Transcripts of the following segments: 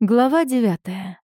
Глава девятая.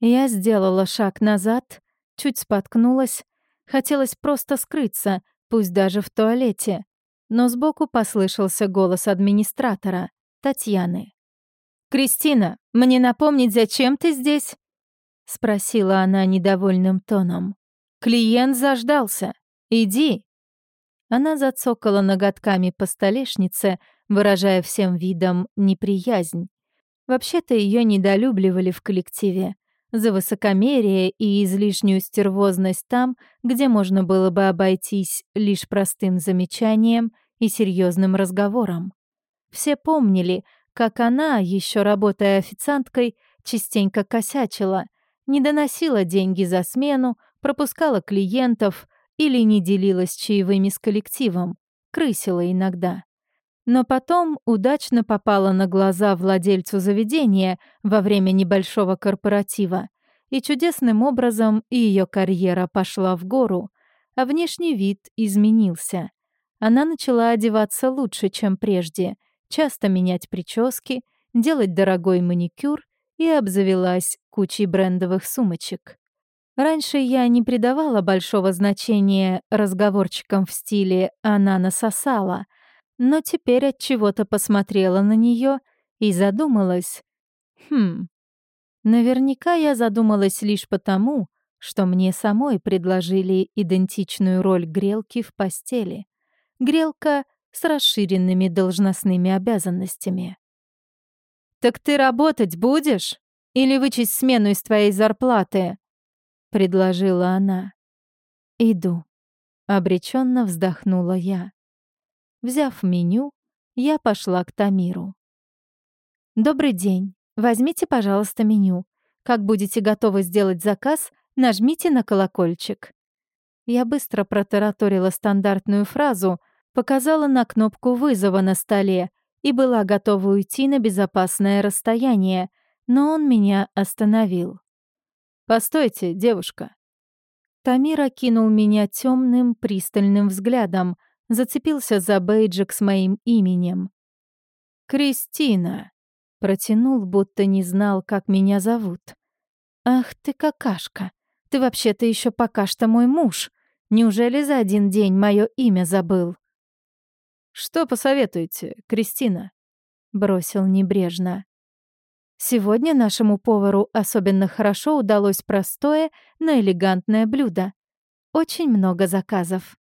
Я сделала шаг назад, чуть споткнулась, хотелось просто скрыться, пусть даже в туалете, но сбоку послышался голос администратора, Татьяны. «Кристина, мне напомнить, зачем ты здесь?» — спросила она недовольным тоном. «Клиент заждался. Иди». Она зацокала ноготками по столешнице, выражая всем видом неприязнь. Вообще-то ее недолюбливали в коллективе за высокомерие и излишнюю стервозность там, где можно было бы обойтись лишь простым замечанием и серьезным разговором. Все помнили, как она, еще работая официанткой, частенько косячила, не доносила деньги за смену, пропускала клиентов или не делилась чаевыми с коллективом, крысила иногда но потом удачно попала на глаза владельцу заведения во время небольшого корпоратива, и чудесным образом ее карьера пошла в гору, а внешний вид изменился. Она начала одеваться лучше, чем прежде, часто менять прически, делать дорогой маникюр и обзавелась кучей брендовых сумочек. Раньше я не придавала большого значения разговорчикам в стиле «она насосала», но теперь от чего-то посмотрела на нее и задумалась. Хм. Наверняка я задумалась лишь потому, что мне самой предложили идентичную роль грелки в постели. Грелка с расширенными должностными обязанностями. «Так ты работать будешь? Или вычесть смену из твоей зарплаты?» — предложила она. «Иду», — обреченно вздохнула я. Взяв меню, я пошла к Тамиру. «Добрый день. Возьмите, пожалуйста, меню. Как будете готовы сделать заказ, нажмите на колокольчик». Я быстро протараторила стандартную фразу, показала на кнопку вызова на столе и была готова уйти на безопасное расстояние, но он меня остановил. «Постойте, девушка». Тамир окинул меня темным, пристальным взглядом — зацепился за бейджик с моим именем. «Кристина», — протянул, будто не знал, как меня зовут. «Ах ты какашка! Ты вообще-то еще пока что мой муж. Неужели за один день мое имя забыл?» «Что посоветуете, Кристина?» — бросил небрежно. Сегодня нашему повару особенно хорошо удалось простое, но элегантное блюдо. Очень много заказов.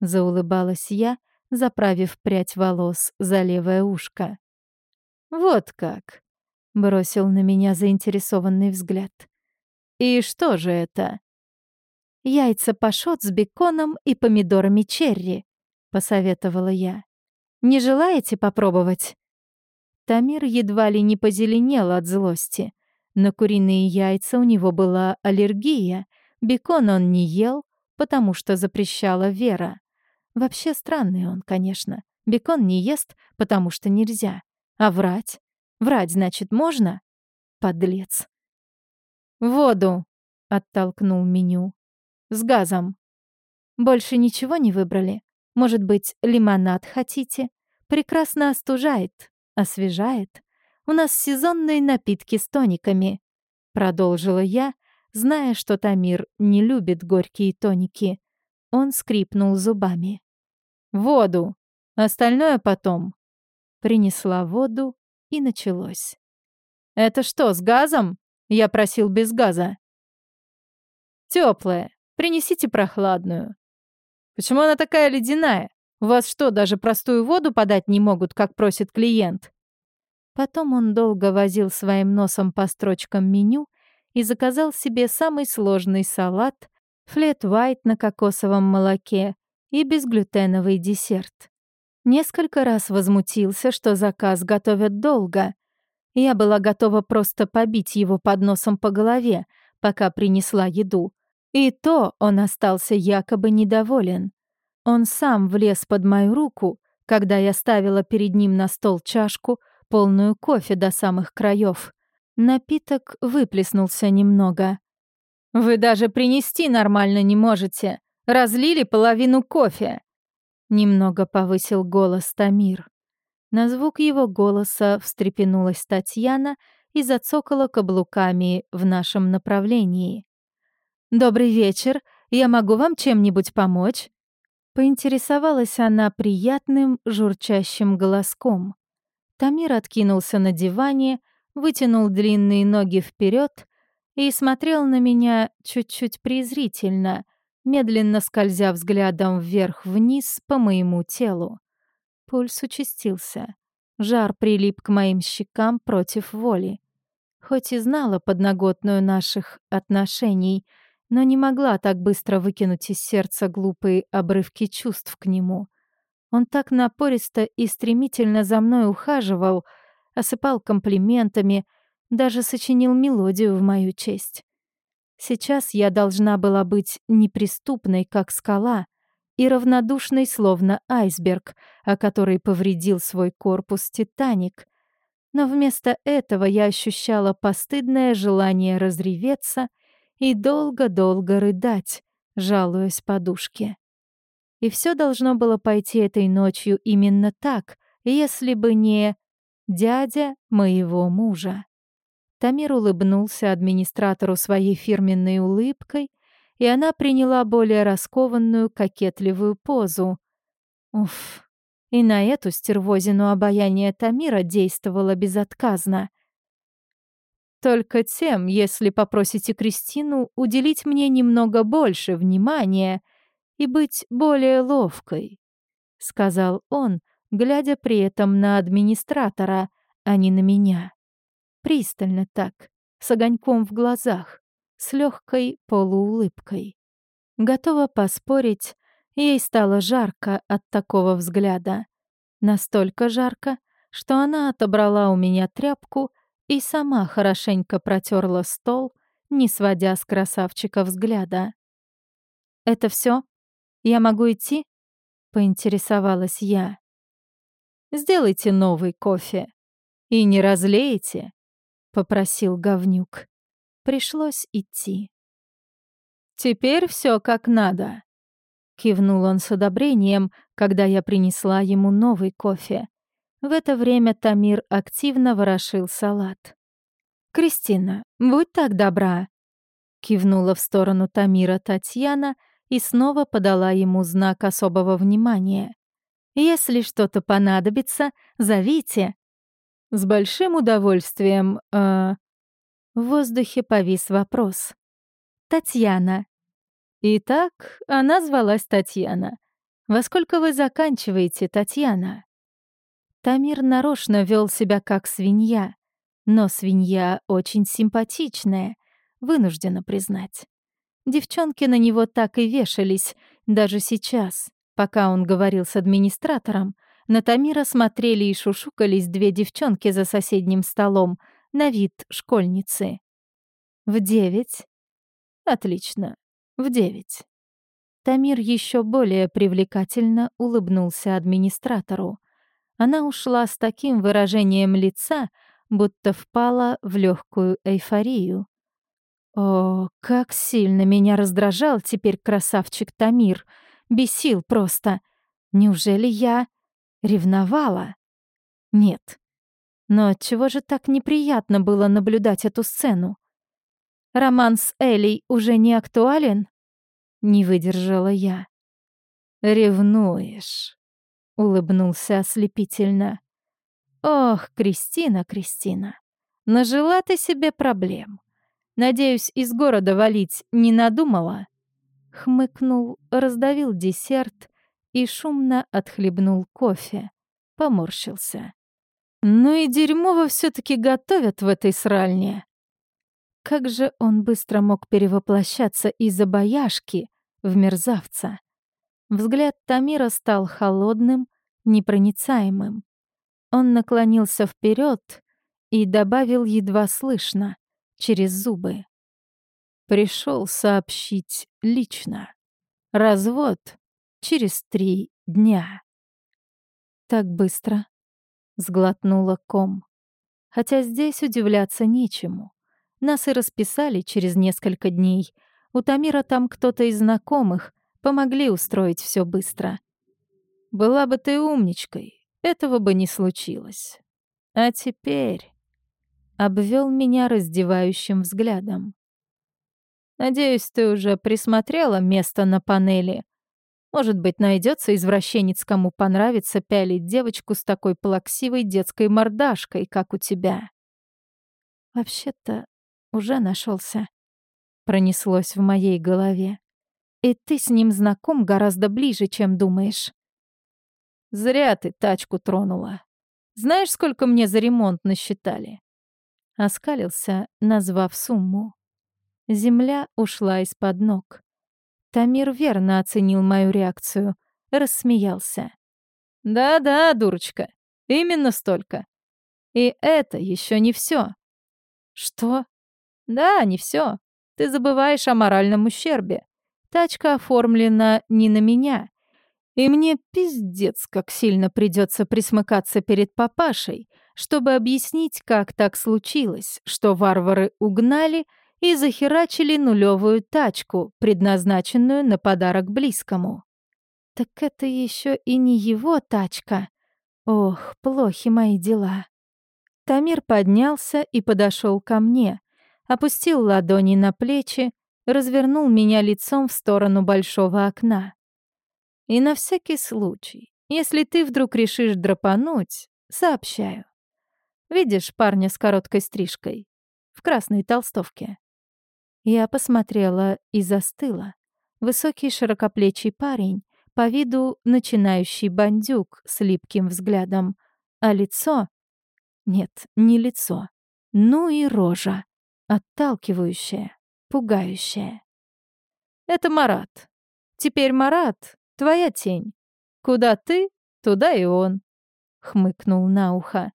Заулыбалась я, заправив прядь волос за левое ушко. «Вот как!» — бросил на меня заинтересованный взгляд. «И что же это?» «Яйца пашот с беконом и помидорами черри», — посоветовала я. «Не желаете попробовать?» Тамир едва ли не позеленел от злости. На куриные яйца у него была аллергия, бекон он не ел, потому что запрещала Вера. Вообще странный он, конечно. Бекон не ест, потому что нельзя. А врать? Врать, значит, можно? Подлец. «Воду!» — оттолкнул меню. «С газом». «Больше ничего не выбрали? Может быть, лимонад хотите? Прекрасно остужает, освежает. У нас сезонные напитки с тониками», — продолжила я, зная, что Тамир не любит горькие тоники. Он скрипнул зубами. Воду. Остальное потом. Принесла воду, и началось. Это что, с газом? Я просил без газа. Теплая. Принесите прохладную. Почему она такая ледяная? У вас что, даже простую воду подать не могут, как просит клиент? Потом он долго возил своим носом по строчкам меню и заказал себе самый сложный салат, флет-вайт на кокосовом молоке, и безглютеновый десерт. Несколько раз возмутился, что заказ готовят долго. Я была готова просто побить его подносом по голове, пока принесла еду. И то он остался якобы недоволен. Он сам влез под мою руку, когда я ставила перед ним на стол чашку, полную кофе до самых краев. Напиток выплеснулся немного. «Вы даже принести нормально не можете. Разлили половину кофе!» Немного повысил голос Тамир. На звук его голоса встрепенулась Татьяна и зацокала каблуками в нашем направлении. «Добрый вечер. Я могу вам чем-нибудь помочь?» Поинтересовалась она приятным, журчащим голоском. Тамир откинулся на диване, вытянул длинные ноги вперед и смотрел на меня чуть-чуть презрительно, медленно скользя взглядом вверх-вниз по моему телу. Пульс участился. Жар прилип к моим щекам против воли. Хоть и знала подноготную наших отношений, но не могла так быстро выкинуть из сердца глупые обрывки чувств к нему. Он так напористо и стремительно за мной ухаживал, осыпал комплиментами, даже сочинил мелодию в мою честь. Сейчас я должна была быть неприступной, как скала, и равнодушной, словно айсберг, о который повредил свой корпус «Титаник». Но вместо этого я ощущала постыдное желание разреветься и долго-долго рыдать, жалуясь подушке. И все должно было пойти этой ночью именно так, если бы не дядя моего мужа. Тамир улыбнулся администратору своей фирменной улыбкой, и она приняла более раскованную, кокетливую позу. Уф, и на эту стервозину обаяние Тамира действовало безотказно. Только тем, если попросите Кристину уделить мне немного больше внимания и быть более ловкой, — сказал он, глядя при этом на администратора, а не на меня. Пристально так, с огоньком в глазах, с легкой полуулыбкой. Готова поспорить, ей стало жарко от такого взгляда. Настолько жарко, что она отобрала у меня тряпку и сама хорошенько протерла стол, не сводя с красавчика взгляда. «Это все? Я могу идти?» — поинтересовалась я. «Сделайте новый кофе. И не разлейте», — попросил говнюк. Пришлось идти. «Теперь все как надо», — кивнул он с одобрением, когда я принесла ему новый кофе. В это время Тамир активно ворошил салат. «Кристина, будь так добра!» Кивнула в сторону Тамира Татьяна и снова подала ему знак особого внимания. «Если что-то понадобится, зовите!» «С большим удовольствием, э...» В воздухе повис вопрос. «Татьяна». Итак, она звалась Татьяна. «Во сколько вы заканчиваете, Татьяна?» Тамир нарочно вел себя как свинья, но свинья очень симпатичная, вынуждена признать. Девчонки на него так и вешались, даже сейчас, пока он говорил с администратором, на Тамира смотрели и шушукались две девчонки за соседним столом, на вид школьницы. В девять? Отлично, в девять. Тамир еще более привлекательно улыбнулся администратору. Она ушла с таким выражением лица, будто впала в легкую эйфорию. О, как сильно меня раздражал теперь красавчик Тамир. Бесил просто. Неужели я ревновала? Нет. Но чего же так неприятно было наблюдать эту сцену? Роман с Элей уже не актуален? Не выдержала я. Ревнуешь улыбнулся ослепительно. Ох, Кристина, Кристина, нажила ты себе проблем. Надеюсь, из города валить не надумала? Хмыкнул, раздавил десерт и шумно отхлебнул кофе. Поморщился. Ну и дерьмово все таки готовят в этой сральне. Как же он быстро мог перевоплощаться из обаяшки в мерзавца. Взгляд Тамира стал холодным, непроницаемым. Он наклонился вперед и добавил едва слышно, через зубы. Пришел сообщить лично. Развод через три дня. Так быстро. Сглотнула ком. Хотя здесь удивляться нечему. Нас и расписали через несколько дней. У Тамира там кто-то из знакомых, Помогли устроить все быстро. Была бы ты умничкой, этого бы не случилось. А теперь... обвел меня раздевающим взглядом. «Надеюсь, ты уже присмотрела место на панели. Может быть, найдется извращенец, кому понравится пялить девочку с такой плаксивой детской мордашкой, как у тебя». «Вообще-то уже нашелся. Пронеслось в моей голове. «И ты с ним знаком гораздо ближе, чем думаешь». «Зря ты тачку тронула. Знаешь, сколько мне за ремонт насчитали?» Оскалился, назвав сумму. Земля ушла из-под ног. Тамир верно оценил мою реакцию, рассмеялся. «Да-да, дурочка, именно столько. И это еще не все. «Что?» «Да, не все. Ты забываешь о моральном ущербе. Тачка оформлена не на меня. И мне пиздец, как сильно придется присмыкаться перед папашей, чтобы объяснить, как так случилось, что варвары угнали и захерачили нулевую тачку, предназначенную на подарок близкому. Так это еще и не его тачка. Ох, плохи мои дела. Тамир поднялся и подошел ко мне, опустил ладони на плечи, развернул меня лицом в сторону большого окна. И на всякий случай, если ты вдруг решишь драпануть, сообщаю. Видишь парня с короткой стрижкой? В красной толстовке. Я посмотрела и застыла. Высокий широкоплечий парень, по виду начинающий бандюк с липким взглядом, а лицо нет, не лицо. Ну и рожа. Отталкивающая, пугающая. Это Марат. Теперь Марат — твоя тень. Куда ты, туда и он. Хмыкнул на ухо.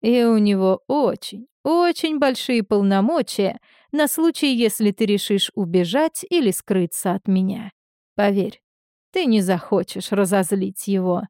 И у него очень, очень большие полномочия на случай, если ты решишь убежать или скрыться от меня. Поверь, ты не захочешь разозлить его.